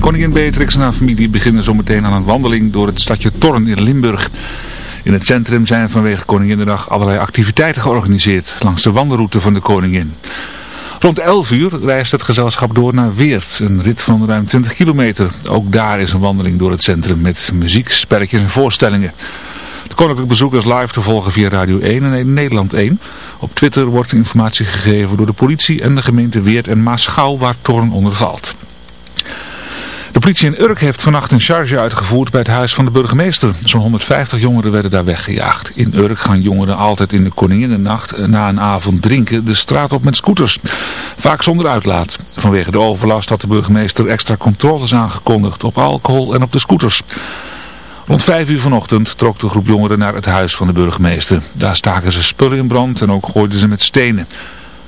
Koningin Beatrix en haar familie beginnen zometeen aan een wandeling door het stadje Torn in Limburg. In het centrum zijn vanwege Koninginnedag allerlei activiteiten georganiseerd langs de wandelroute van de koningin. Rond 11 uur reist het gezelschap door naar Weert, een rit van ruim 20 kilometer. Ook daar is een wandeling door het centrum met muziek, spelletjes en voorstellingen. Het koninklijk bezoek is live te volgen via Radio 1 en Nederland 1. Op Twitter wordt informatie gegeven door de politie en de gemeente Weert en Maasgouw waar Torn onder valt. De politie in Urk heeft vannacht een charge uitgevoerd bij het huis van de burgemeester. Zo'n 150 jongeren werden daar weggejaagd. In Urk gaan jongeren altijd in de Koninginnennacht na een avond drinken de straat op met scooters. Vaak zonder uitlaat. Vanwege de overlast had de burgemeester extra controles aangekondigd op alcohol en op de scooters. Rond vijf uur vanochtend trok de groep jongeren naar het huis van de burgemeester. Daar staken ze spullen in brand en ook gooiden ze met stenen.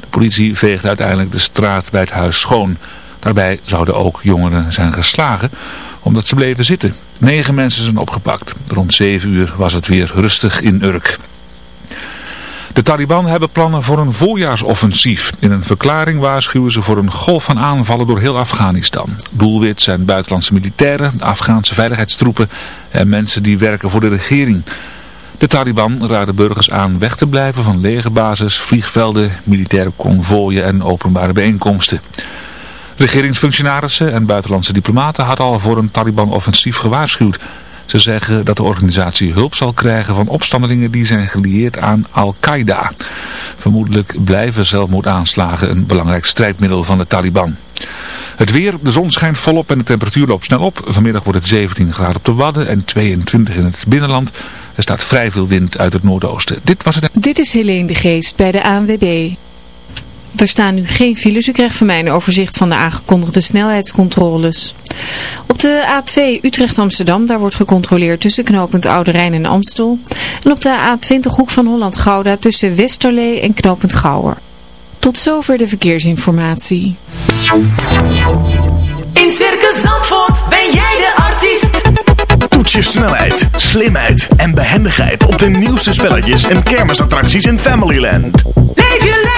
De politie veegde uiteindelijk de straat bij het huis schoon. Daarbij zouden ook jongeren zijn geslagen omdat ze bleven zitten. Negen mensen zijn opgepakt. Rond zeven uur was het weer rustig in Urk. De Taliban hebben plannen voor een voorjaarsoffensief. In een verklaring waarschuwen ze voor een golf van aanvallen door heel Afghanistan. Doelwit zijn buitenlandse militairen, Afghaanse veiligheidstroepen en mensen die werken voor de regering. De Taliban raden burgers aan weg te blijven van legerbases, vliegvelden, militaire konvooien en openbare bijeenkomsten. Regeringsfunctionarissen en buitenlandse diplomaten hadden al voor een Taliban-offensief gewaarschuwd. Ze zeggen dat de organisatie hulp zal krijgen van opstandelingen die zijn gelieerd aan Al-Qaeda. Vermoedelijk blijven zelfmoordaanslagen een belangrijk strijdmiddel van de Taliban. Het weer, de zon schijnt volop en de temperatuur loopt snel op. Vanmiddag wordt het 17 graden op de Wadden en 22 in het binnenland. Er staat vrij veel wind uit het noordoosten. Dit was het... Dit is Helene de Geest bij de ANWB. Er staan nu geen files. U krijgt van mij een overzicht van de aangekondigde snelheidscontroles. Op de A2 Utrecht-Amsterdam, daar wordt gecontroleerd tussen knooppunt Oude Rijn en Amstel. En op de A20 Hoek van Holland-Gouda tussen Westerlee en knooppunt Gouwer. Tot zover de verkeersinformatie. In Circus Zandvoort ben jij de artiest. Toets je snelheid, slimheid en behendigheid op de nieuwste spelletjes en kermisattracties in Familyland. Leef je lekker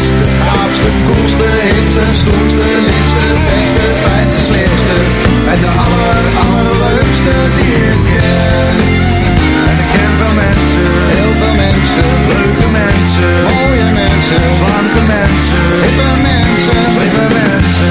coolste, hipste, stoerste, liefste, vetste, fijnste, slimste. En de aller, allerleukste die ik ken. En ik ken veel mensen, heel veel mensen. Leuke mensen, mooie mensen, slanke mensen, hippe mensen, slimme mensen.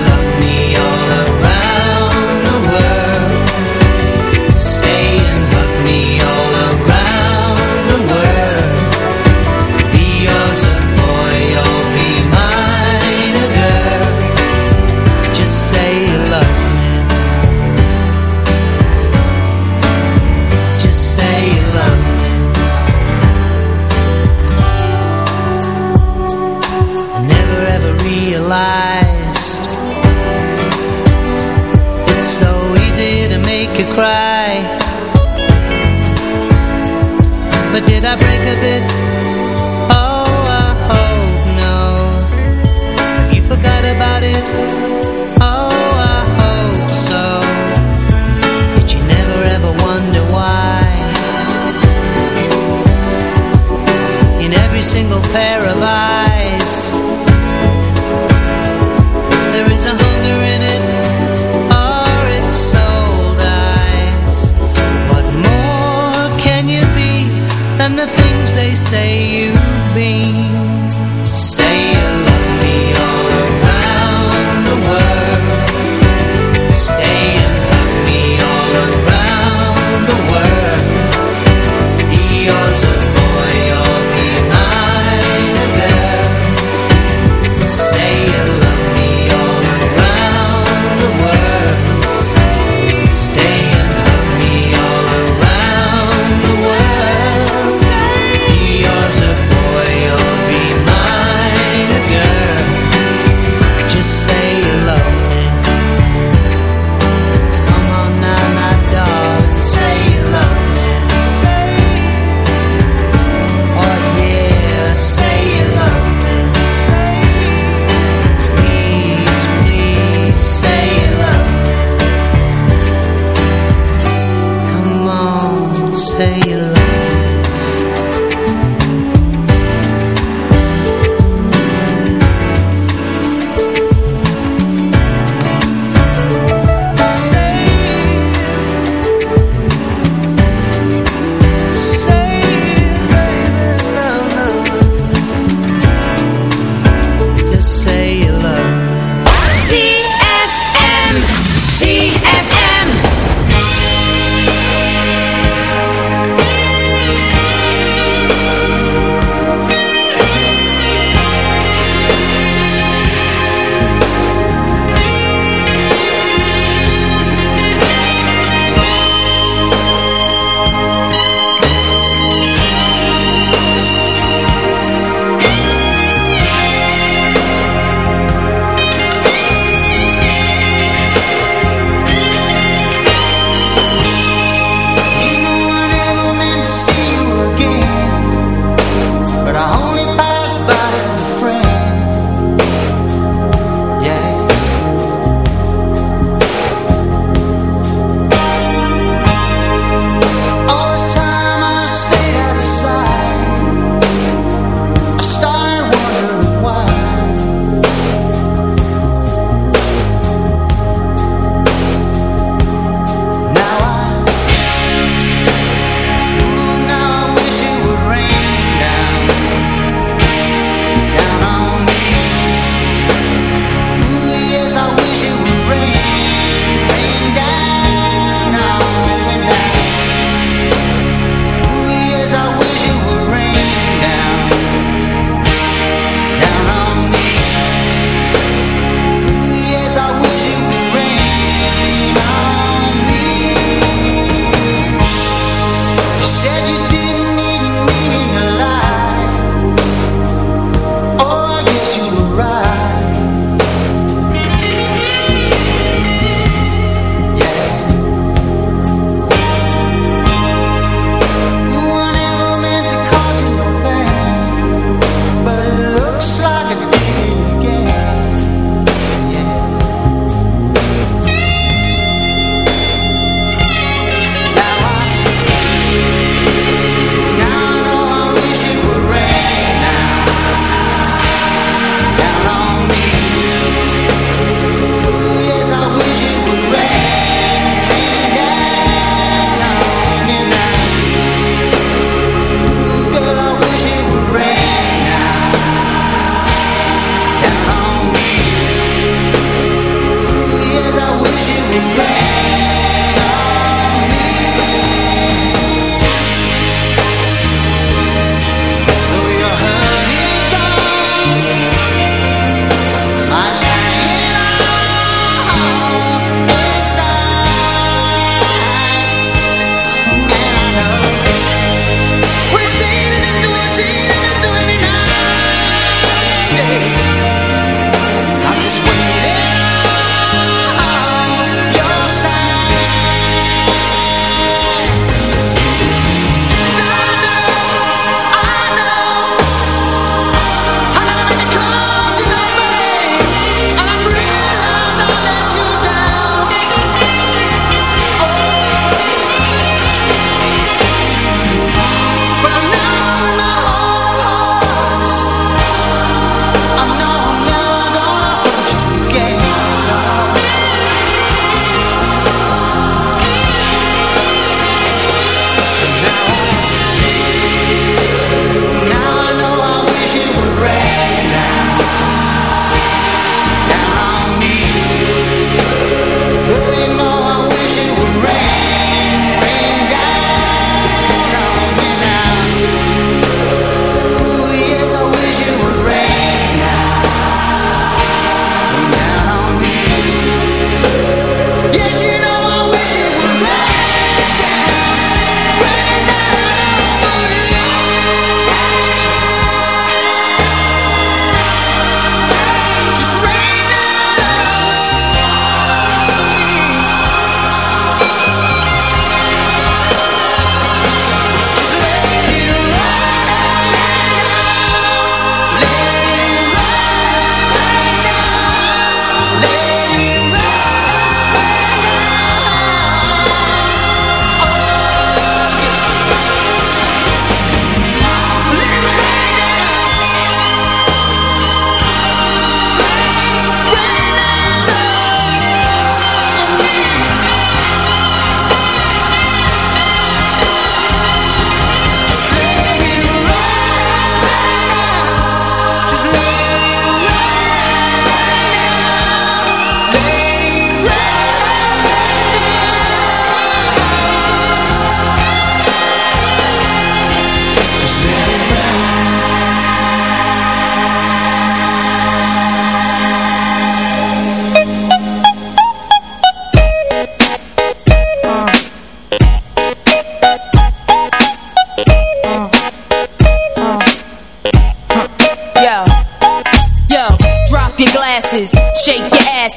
you've been Say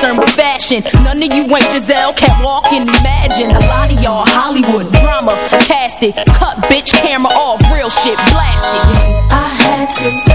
Concerned with fashion. None of you ain't Giselle, can't walk and imagine. A lot of y'all Hollywood drama, cast it. Cut bitch camera off, real shit, blast it. I had to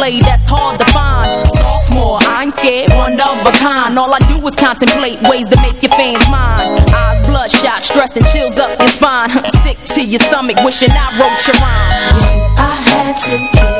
That's hard to find. Sophomore, I ain't scared. One of a kind. All I do is contemplate ways to make your fans mine. Eyes bloodshot, stress and chills up your spine. Sick to your stomach, wishing I wrote your rhyme. I had you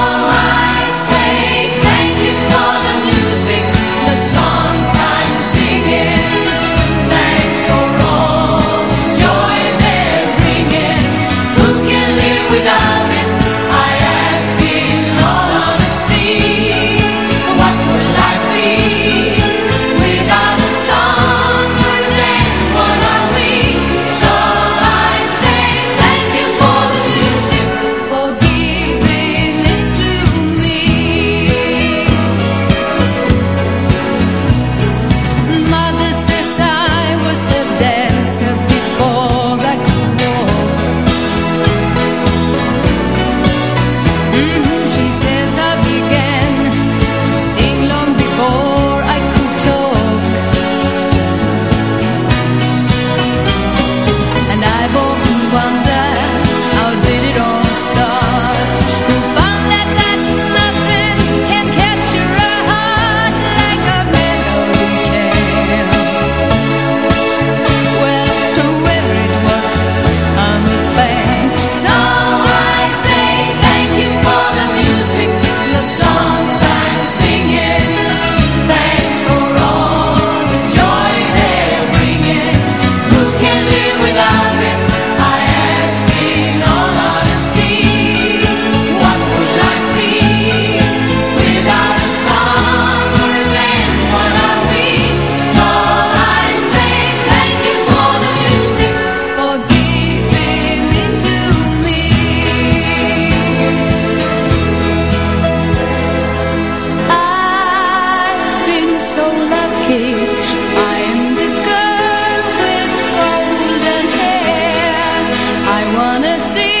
The sea.